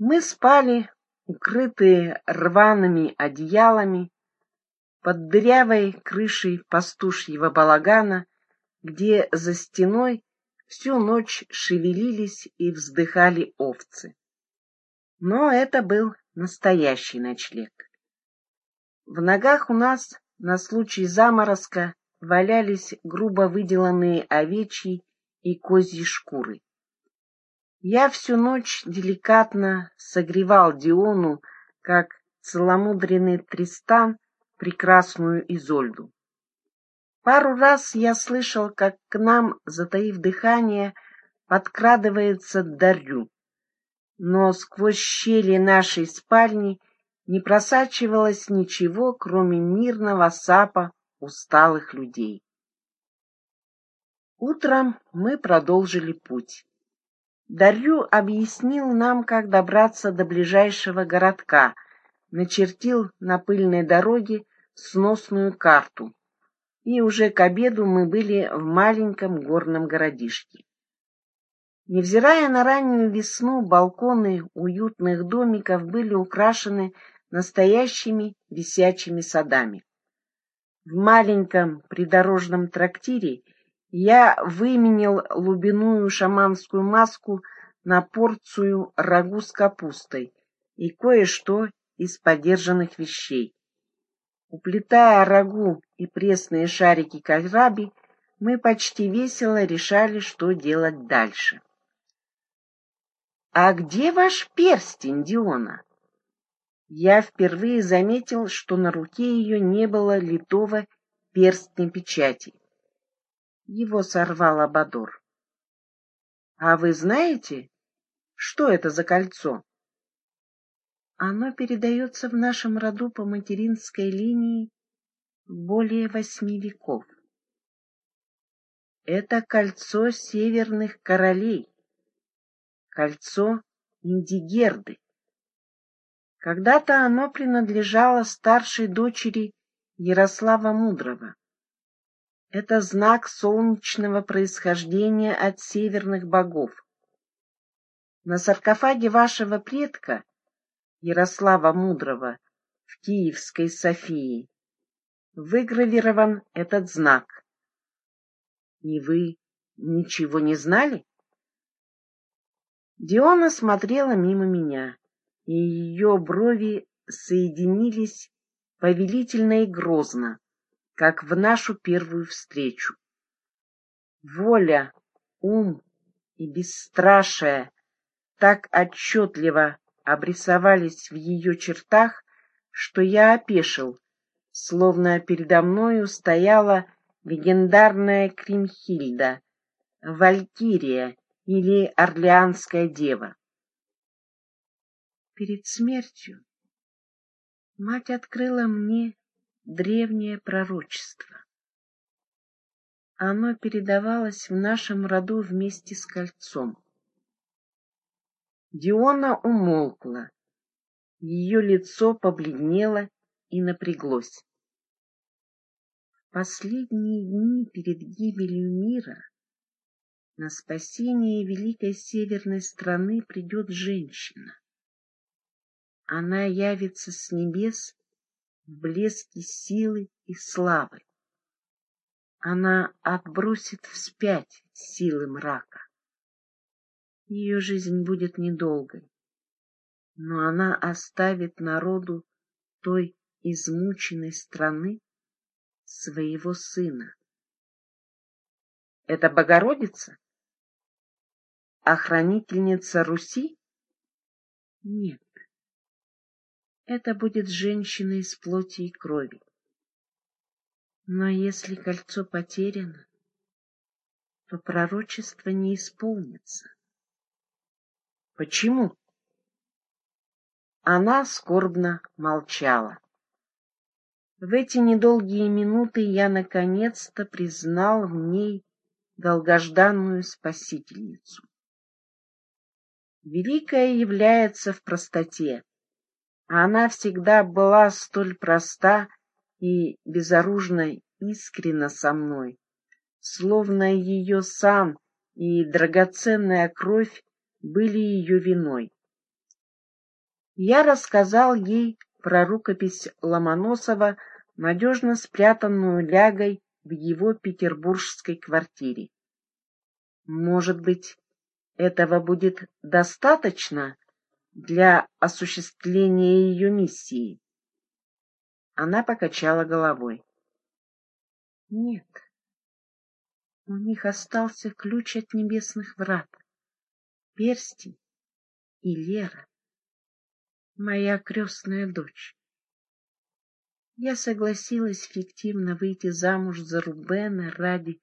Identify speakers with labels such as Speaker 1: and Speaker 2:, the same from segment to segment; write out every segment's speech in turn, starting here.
Speaker 1: Мы спали, укрытые рваными одеялами, под дырявой крышей пастушьего балагана, где за стеной всю ночь шевелились и вздыхали овцы. Но это был настоящий ночлег. В ногах у нас на случай заморозка валялись грубо выделанные овечьи и козьи шкуры. Я всю ночь деликатно согревал Диону, как целомудренный Тристан, прекрасную Изольду. Пару раз я слышал, как к нам, затаив дыхание, подкрадывается Дарью, но сквозь щели нашей спальни не просачивалось ничего, кроме мирного сапа усталых людей. Утром мы продолжили путь. Дарью объяснил нам, как добраться до ближайшего городка, начертил на пыльной дороге сносную карту. И уже к обеду мы были в маленьком горном городишке. Невзирая на раннюю весну, балконы уютных домиков были украшены настоящими висячими садами. В маленьком придорожном трактире я выменил лубяную шаманскую маску на порцию рагу с капустой и кое-что из подержанных вещей. Уплетая рагу и пресные шарики кальраби, мы почти весело решали, что делать дальше. «А где ваш перстень, Диона?» Я впервые заметил, что на руке ее не было литого перстня печати. Его сорвал Абадор. А вы знаете, что это за кольцо? Оно передается в нашем роду по материнской линии более восьми веков. Это кольцо северных королей, кольцо Индигерды. Когда-то оно принадлежало старшей дочери Ярослава Мудрого. Это знак солнечного происхождения от северных богов. На саркофаге вашего предка, Ярослава Мудрого, в Киевской Софии, выгравирован этот знак. И вы ничего не знали? Диона смотрела мимо меня, и ее брови соединились повелительно и грозно как в нашу первую встречу. Воля, ум и бесстрашие так отчетливо обрисовались в ее чертах, что я опешил, словно передо мною стояла легендарная Кримхильда, Валькирия или Орлеанская дева. Перед смертью мать открыла мне древнее пророчество. Оно передавалось в нашем роду вместе с кольцом. Диона умолкла, ее лицо побледнело и напряглось. В последние дни перед гибелью мира на спасение великой северной страны придет женщина. Она явится с небес в блеске силы и славы. Она отбросит вспять силы мрака. Ее жизнь будет недолгой, но она оставит народу той измученной страны своего сына. Это Богородица? Охранительница Руси? Нет это будет женщина из плоти и крови. Но если кольцо потеряно, то пророчество не исполнится. Почему? Она скорбно молчала. В эти недолгие минуты я наконец-то признал в ней долгожданную спасительницу. Великая является в простоте, она всегда была столь проста и безоружно искренна со мной, словно ее сан и драгоценная кровь были ее виной. Я рассказал ей про рукопись Ломоносова, надежно спрятанную лягой в его петербургской квартире. Может быть, этого будет достаточно для осуществления ее миссии? Она покачала головой. Нет. У них остался ключ от небесных врат, перстень и Лера, моя крестная дочь. Я согласилась фиктивно выйти замуж за Рубена ради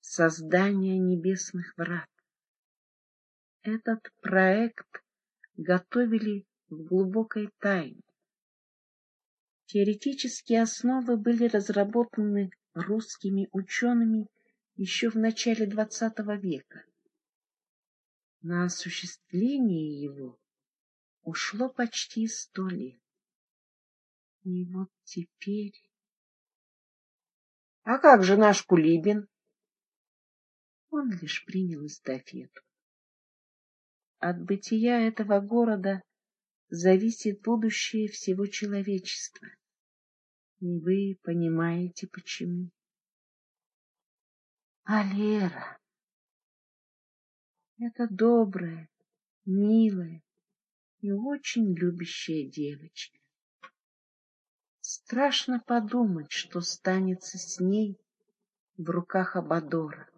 Speaker 1: создания небесных врат. Этот проект готовили в глубокой тайне. Теоретические основы были разработаны русскими учеными еще в начале XX века. На осуществление его ушло почти сто лет. И вот теперь... А как же наш Кулибин? Он лишь принял эстафету. От бытия этого города зависит будущее всего человечества. И вы понимаете, почему. А Лера — это добрая, милая и очень любящая девочка. Страшно подумать, что станется с ней в руках Абадора.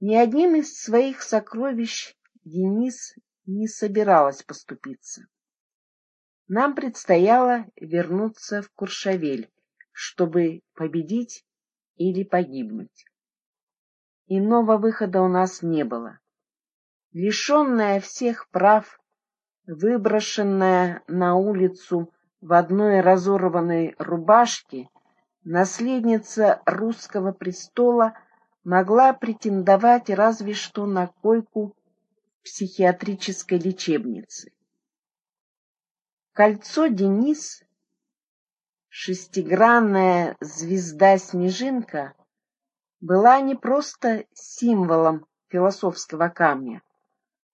Speaker 1: Ни одним из своих сокровищ Денис не собиралась поступиться. Нам предстояло вернуться в Куршавель, чтобы победить или погибнуть. Иного выхода у нас не было. Лишенная всех прав, выброшенная на улицу в одной разорванной рубашке, наследница русского престола могла претендовать разве что на койку психиатрической лечебницы. Кольцо Денис, шестигранная звезда-снежинка, была не просто символом философского камня,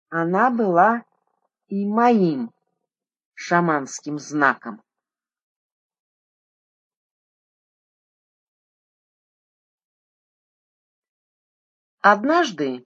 Speaker 1: она была и моим шаманским знаком. Однажды